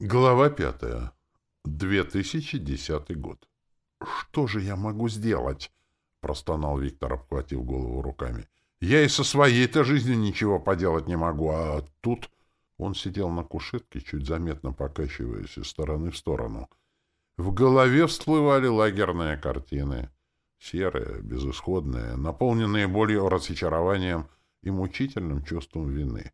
Глава пятая. 2010 год. «Что же я могу сделать?» — простонал Виктор, обхватив голову руками. «Я и со своей-то жизнью ничего поделать не могу, а тут...» Он сидел на кушетке, чуть заметно покачиваясь из стороны в сторону. В голове всплывали лагерные картины. Серые, безысходные, наполненные болью, разочарованием и мучительным чувством вины.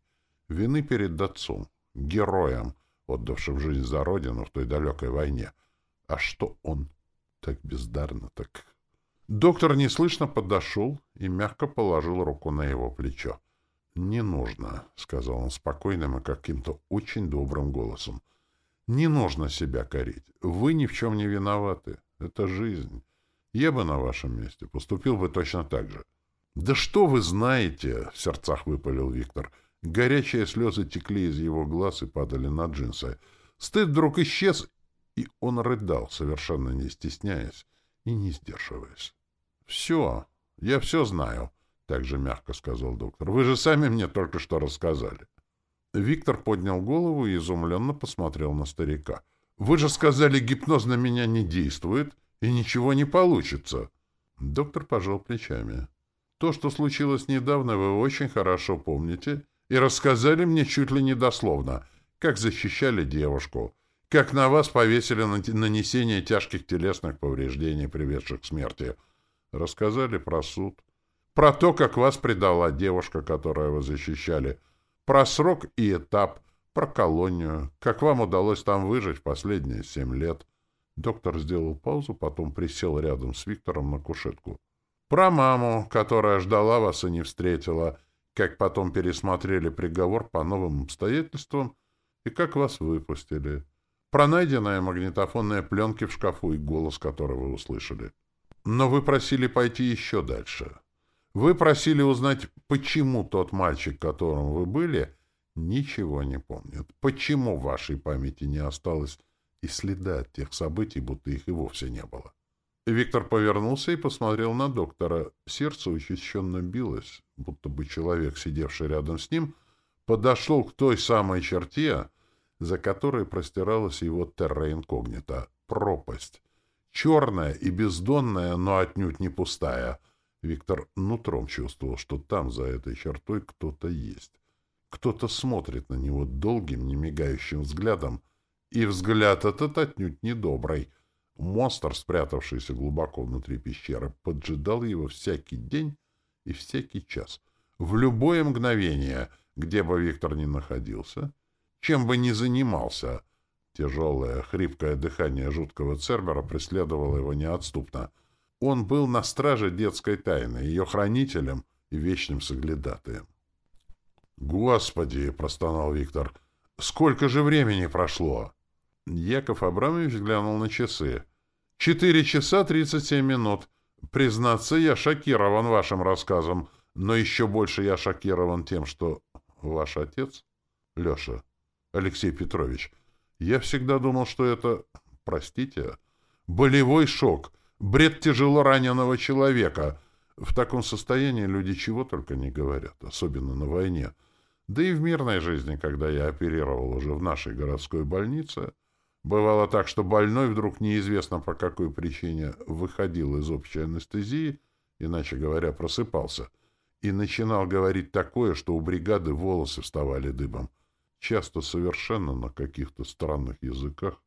Вины перед отцом, героем — отдавшим жизнь за родину в той далекой войне. А что он? Так бездарно, так... Доктор неслышно подошел и мягко положил руку на его плечо. «Не нужно», — сказал он спокойным и каким-то очень добрым голосом. «Не нужно себя корить. Вы ни в чем не виноваты. Это жизнь. Я бы на вашем месте поступил бы точно так же». «Да что вы знаете?» — в сердцах выпалил Виктор — Горячие слезы текли из его глаз и падали на джинсы. Стыд вдруг исчез, и он рыдал, совершенно не стесняясь и не сдерживаясь. — Все, я все знаю, — так же мягко сказал доктор. — Вы же сами мне только что рассказали. Виктор поднял голову и изумленно посмотрел на старика. — Вы же сказали, гипноз на меня не действует, и ничего не получится. Доктор пожал плечами. — То, что случилось недавно, вы очень хорошо помните — и рассказали мне чуть ли не дословно, как защищали девушку, как на вас повесили нанесение тяжких телесных повреждений, приведших к смерти. Рассказали про суд, про то, как вас предала девушка, которую вы защищали, про срок и этап, про колонию, как вам удалось там выжить последние семь лет. Доктор сделал паузу, потом присел рядом с Виктором на кушетку. Про маму, которая ждала вас и не встретила, как потом пересмотрели приговор по новым обстоятельствам и как вас выпустили. Про найденные магнитофонные пленки в шкафу и голос, который вы услышали. Но вы просили пойти еще дальше. Вы просили узнать, почему тот мальчик, которым вы были, ничего не помнит. Почему в вашей памяти не осталось и следа от тех событий, будто их и вовсе не было. Виктор повернулся и посмотрел на доктора. Сердце учащенно билось, будто бы человек, сидевший рядом с ним, подошел к той самой черте, за которой простиралась его терра инкогнита — пропасть. Черная и бездонная, но отнюдь не пустая. Виктор нутром чувствовал, что там, за этой чертой, кто-то есть. Кто-то смотрит на него долгим, немигающим взглядом, и взгляд этот отнюдь недобрый — Монстр, спрятавшийся глубоко внутри пещеры, поджидал его всякий день и всякий час. В любое мгновение, где бы Виктор ни находился, чем бы ни занимался, тяжелое, хрипкое дыхание жуткого Цербера преследовало его неотступно. Он был на страже детской тайны, ее хранителем и вечным соглядатаем. «Господи!» — простонал Виктор. «Сколько же времени прошло?» Яков Абрамович глянул на часы. «Четыре часа тридцать семь минут. Признаться, я шокирован вашим рассказом, но еще больше я шокирован тем, что ваш отец, Леша, Алексей Петрович, я всегда думал, что это, простите, болевой шок, бред тяжело раненого человека. В таком состоянии люди чего только не говорят, особенно на войне. Да и в мирной жизни, когда я оперировал уже в нашей городской больнице, Бывало так, что больной вдруг неизвестно по какой причине выходил из общей анестезии, иначе говоря, просыпался, и начинал говорить такое, что у бригады волосы вставали дыбом, часто совершенно на каких-то странных языках,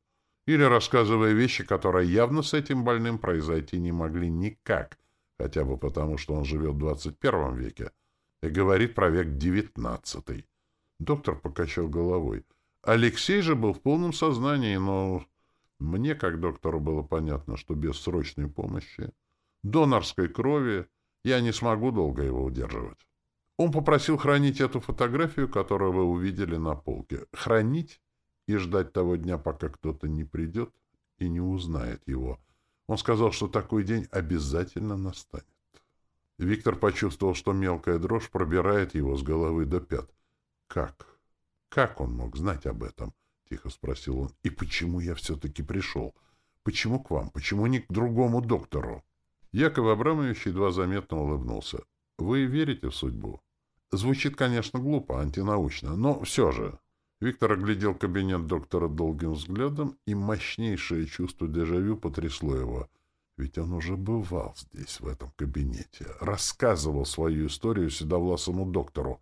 или рассказывая вещи, которые явно с этим больным произойти не могли никак, хотя бы потому, что он живет в 21 веке, и говорит про век XIX. Доктор покачал головой — Алексей же был в полном сознании, но мне, как доктору, было понятно, что без срочной помощи, донорской крови, я не смогу долго его удерживать. Он попросил хранить эту фотографию, которую вы увидели на полке. Хранить и ждать того дня, пока кто-то не придет и не узнает его. Он сказал, что такой день обязательно настанет. Виктор почувствовал, что мелкая дрожь пробирает его с головы до пят. Как? Как он мог знать об этом? — тихо спросил он. — И почему я все-таки пришел? Почему к вам? Почему не к другому доктору? Яков Абрамович едва заметно улыбнулся. — Вы верите в судьбу? Звучит, конечно, глупо, антинаучно, но все же. Виктор оглядел кабинет доктора долгим взглядом, и мощнейшее чувство дежавю потрясло его. Ведь он уже бывал здесь, в этом кабинете, рассказывал свою историю седовласому доктору.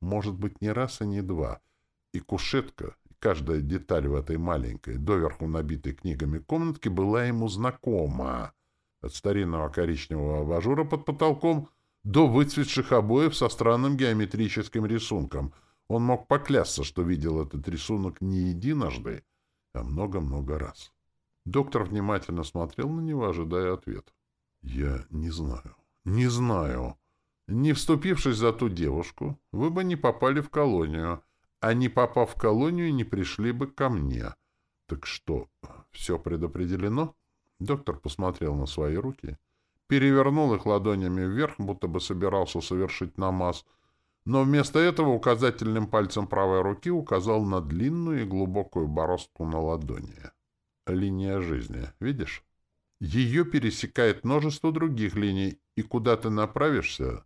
Может быть, не раз и не два. И кушетка, и каждая деталь в этой маленькой, доверху набитой книгами комнатке была ему знакома. От старинного коричневого абажура под потолком до выцветших обоев со странным геометрическим рисунком — он мог поклясться, что видел этот рисунок не единожды, а много-много раз. Доктор внимательно смотрел на него, ожидая ответ. «Я не знаю. Не знаю. Не вступившись за ту девушку, вы бы не попали в колонию, не попав в колонию, не пришли бы ко мне. Так что, все предопределено?» Доктор посмотрел на свои руки, перевернул их ладонями вверх, будто бы собирался совершить намаз — но вместо этого указательным пальцем правой руки указал на длинную и глубокую бороздку на ладони. Линия жизни, видишь? Ее пересекает множество других линий, и куда ты направишься,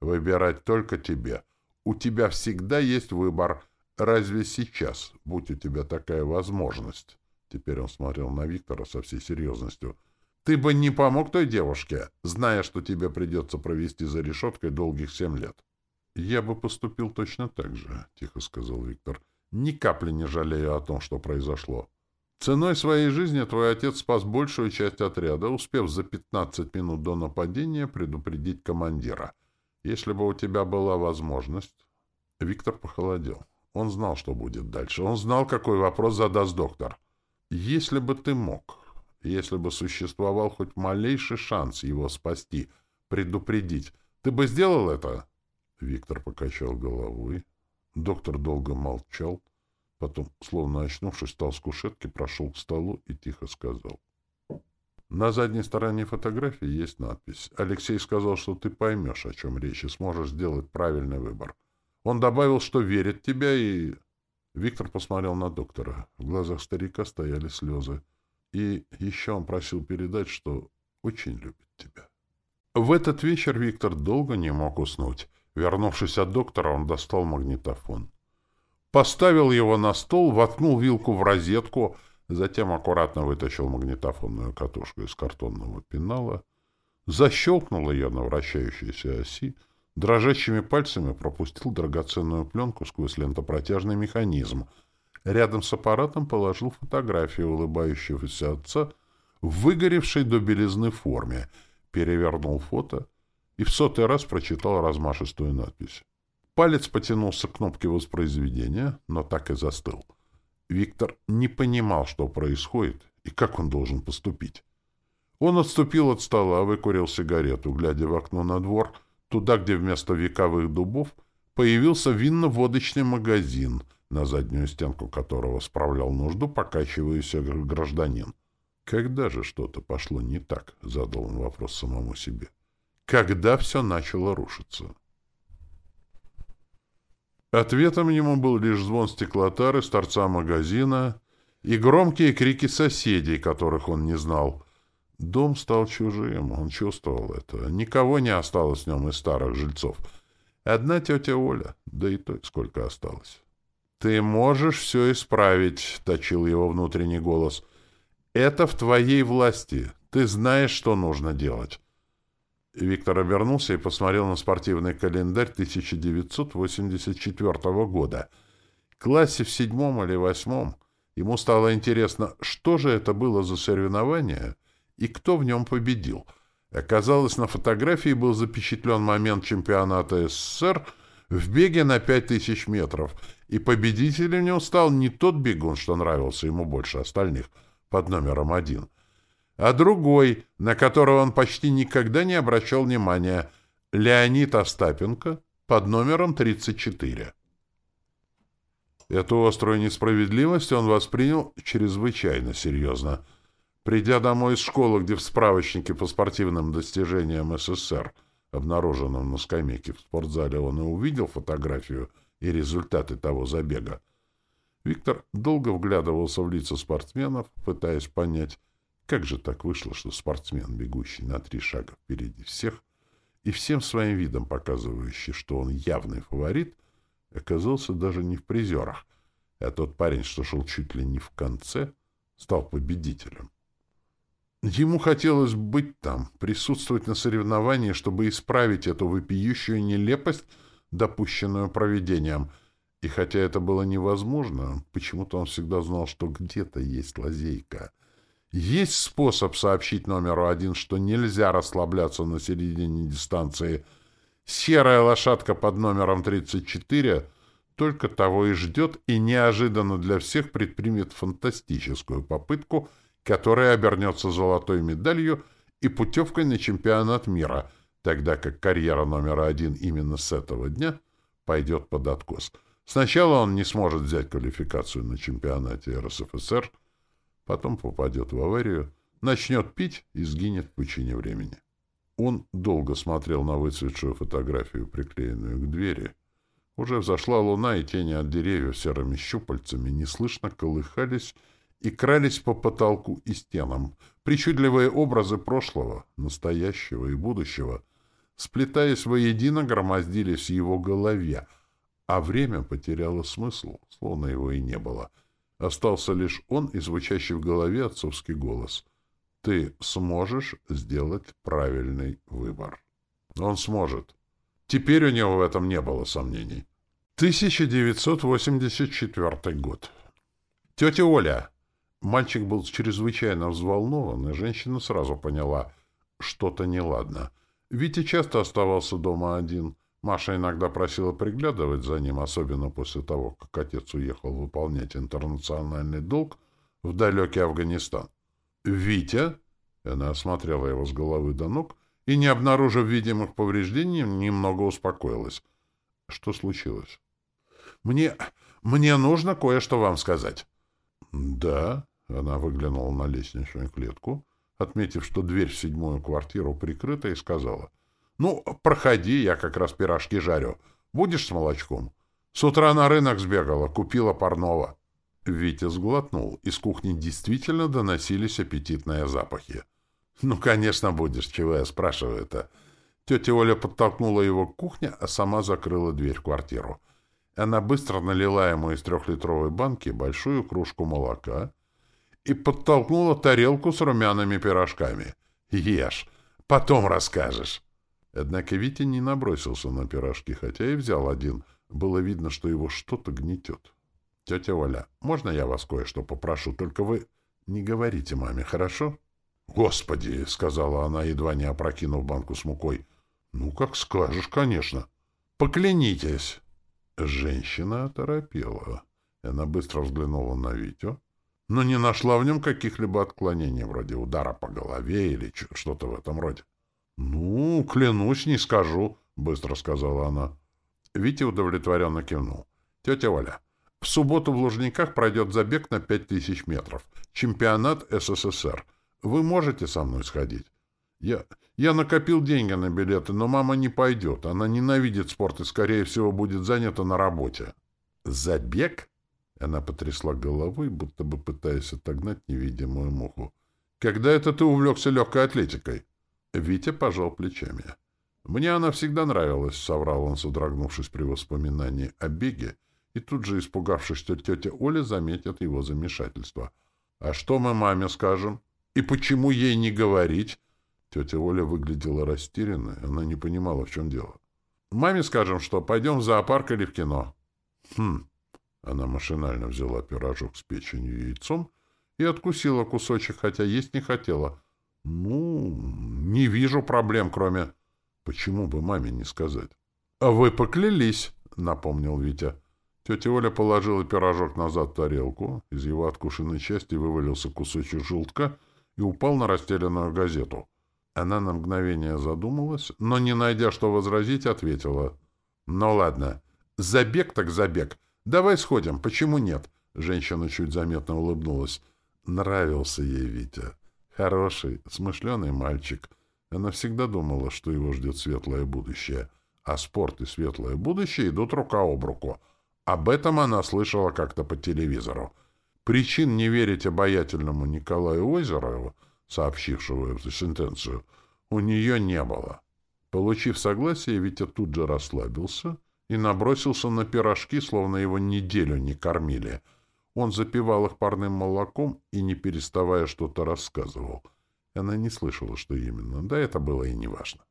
выбирать только тебе. У тебя всегда есть выбор. Разве сейчас, будь у тебя такая возможность? Теперь он смотрел на Виктора со всей серьезностью. Ты бы не помог той девушке, зная, что тебе придется провести за решеткой долгих семь лет. «Я бы поступил точно так же», — тихо сказал Виктор. «Ни капли не жалею о том, что произошло. Ценой своей жизни твой отец спас большую часть отряда, успев за 15 минут до нападения предупредить командира. Если бы у тебя была возможность...» Виктор похолодел. Он знал, что будет дальше. Он знал, какой вопрос задаст доктор. «Если бы ты мог, если бы существовал хоть малейший шанс его спасти, предупредить, ты бы сделал это?» Виктор покачал головой. Доктор долго молчал. Потом, словно очнувшись, встал с кушетки, прошел к столу и тихо сказал. На задней стороне фотографии есть надпись. Алексей сказал, что ты поймешь, о чем речь, и сможешь сделать правильный выбор. Он добавил, что верит в тебя, и... Виктор посмотрел на доктора. В глазах старика стояли слезы. И еще он просил передать, что очень любит тебя. В этот вечер Виктор долго не мог уснуть. Вернувшись от доктора, он достал магнитофон. Поставил его на стол, воткнул вилку в розетку, затем аккуратно вытащил магнитофонную катушку из картонного пенала, защелкнул ее на вращающейся оси, дрожащими пальцами пропустил драгоценную пленку сквозь лентопротяжный механизм. Рядом с аппаратом положил фотографию улыбающегося отца в выгоревшей до белизны форме, перевернул фото — и в сотый раз прочитал размашистую надпись. Палец потянулся к кнопке воспроизведения, но так и застыл. Виктор не понимал, что происходит и как он должен поступить. Он отступил от стола, выкурил сигарету, глядя в окно на двор, туда, где вместо вековых дубов появился винно-водочный магазин, на заднюю стенку которого справлял нужду покачивающийся гражданин. «Когда же что-то пошло не так?» — задал он вопрос самому себе когда все начало рушиться. Ответом ему был лишь звон стеклотары с торца магазина и громкие крики соседей, которых он не знал. Дом стал чужим, он чувствовал это. Никого не осталось в нем из старых жильцов. Одна тетя Оля, да и то сколько осталось. «Ты можешь все исправить», — точил его внутренний голос. «Это в твоей власти. Ты знаешь, что нужно делать. Виктор обернулся и посмотрел на спортивный календарь 1984 года. Классе в седьмом или восьмом ему стало интересно, что же это было за соревнование и кто в нем победил. Оказалось, на фотографии был запечатлен момент чемпионата СССР в беге на 5000 метров, и победителем в нем стал не тот бегун, что нравился ему больше остальных, под номером один — а другой, на которого он почти никогда не обращал внимания, Леонид Остапенко под номером 34. Эту острую несправедливость он воспринял чрезвычайно серьезно. Придя домой из школы, где в справочнике по спортивным достижениям СССР, обнаруженном на скамейке в спортзале, он и увидел фотографию и результаты того забега, Виктор долго вглядывался в лица спортсменов, пытаясь понять, как же так вышло, что спортсмен, бегущий на три шага впереди всех и всем своим видом показывающий, что он явный фаворит, оказался даже не в призерах? а тот парень, что шел чуть ли не в конце, стал победителем. Ему хотелось быть там, присутствовать на соревновании, чтобы исправить эту вопиющую нелепость, допущенную проведением. И хотя это было невозможно, почему-то он всегда знал, что где-то есть лазейка. Есть способ сообщить номеру один, что нельзя расслабляться на середине дистанции. Серая лошадка под номером 34 только того и ждет и неожиданно для всех предпримет фантастическую попытку, которая обернется золотой медалью и путевкой на чемпионат мира, тогда как карьера номера один именно с этого дня пойдет под откос. Сначала он не сможет взять квалификацию на чемпионате РСФСР, потом попадет в аварию, начнет пить и сгинет в пучине времени. Он долго смотрел на выцветшую фотографию, приклеенную к двери. Уже взошла луна, и тени от деревьев серыми щупальцами неслышно колыхались и крались по потолку и стенам. Причудливые образы прошлого, настоящего и будущего, сплетаясь воедино, громоздились в его голове, а время потеряло смысл, словно его и не было — Остался лишь он и звучащий в голове отцовский голос. «Ты сможешь сделать правильный выбор». Он сможет. Теперь у него в этом не было сомнений. 1984 год. «Тетя Оля!» Мальчик был чрезвычайно взволнован, и женщина сразу поняла, что-то неладно. Витя часто оставался дома один — Маша иногда просила приглядывать за ним, особенно после того, как отец уехал выполнять интернациональный долг в далекий Афганистан. «Витя?» Она осмотрела его с головы до ног и, не обнаружив видимых повреждений, немного успокоилась. «Что случилось?» «Мне... мне нужно кое-что вам сказать». «Да?» — она выглянула на лестничную клетку, отметив, что дверь в седьмую квартиру прикрыта, и сказала. Ну, проходи, я как раз пирожки жарю. Будешь с молочком? С утра на рынок сбегала, купила парного. Витя сглотнул. Из кухни действительно доносились аппетитные запахи. Ну, конечно, будешь, чего я спрашиваю-то. Тетя Оля подтолкнула его к кухне, а сама закрыла дверь в квартиру. Она быстро налила ему из трехлитровой банки большую кружку молока и подтолкнула тарелку с румяными пирожками. «Ешь, потом расскажешь». Однако Витя не набросился на пирожки, хотя и взял один. Было видно, что его что-то гнетет. — Тетя Оля, можно я вас кое-что попрошу? Только вы не говорите маме, хорошо? — Господи! — сказала она, едва не опрокинув банку с мукой. — Ну, как скажешь, конечно. — Поклянитесь! Женщина оторопела. Она быстро взглянула на Витю, но не нашла в нем каких-либо отклонений, вроде удара по голове или что-то в этом роде. «Ну, клянусь, не скажу», — быстро сказала она. Витя удовлетворенно кивнул. «Тетя Оля, в субботу в Лужниках пройдет забег на пять тысяч метров. Чемпионат СССР. Вы можете со мной сходить?» «Я... я накопил деньги на билеты, но мама не пойдет. Она ненавидит спорт и, скорее всего, будет занята на работе». «Забег?» Она потрясла головой, будто бы пытаясь отогнать невидимую муху. «Когда это ты увлекся легкой атлетикой?» Витя пожал плечами. «Мне она всегда нравилась», — соврал он, содрогнувшись при воспоминании о беге, и тут же, испугавшись, что тетя Оля заметит его замешательство. «А что мы маме скажем? И почему ей не говорить?» Тетя Оля выглядела растерянной, она не понимала, в чем дело. «Маме скажем, что пойдем в зоопарк или в кино». «Хм». Она машинально взяла пирожок с печенью и яйцом и откусила кусочек, хотя есть не хотела — ну, не вижу проблем, кроме... Почему бы маме не сказать? — А вы поклялись, — напомнил Витя. Тетя Оля положила пирожок назад в тарелку, из его откушенной части вывалился кусочек желтка и упал на расстеленную газету. Она на мгновение задумалась, но, не найдя что возразить, ответила. — Ну ладно, забег так забег. Давай сходим, почему нет? Женщина чуть заметно улыбнулась. Нравился ей Витя. Хороший, смышленый мальчик. Она всегда думала, что его ждет светлое будущее. А спорт и светлое будущее идут рука об руку. Об этом она слышала как-то по телевизору. Причин не верить обаятельному Николаю Озерову, сообщившего эту сентенцию, у нее не было. Получив согласие, Витя тут же расслабился и набросился на пирожки, словно его неделю не кормили. Он запивал их парным молоком и, не переставая, что-то рассказывал. Она не слышала, что именно, да это было и неважно.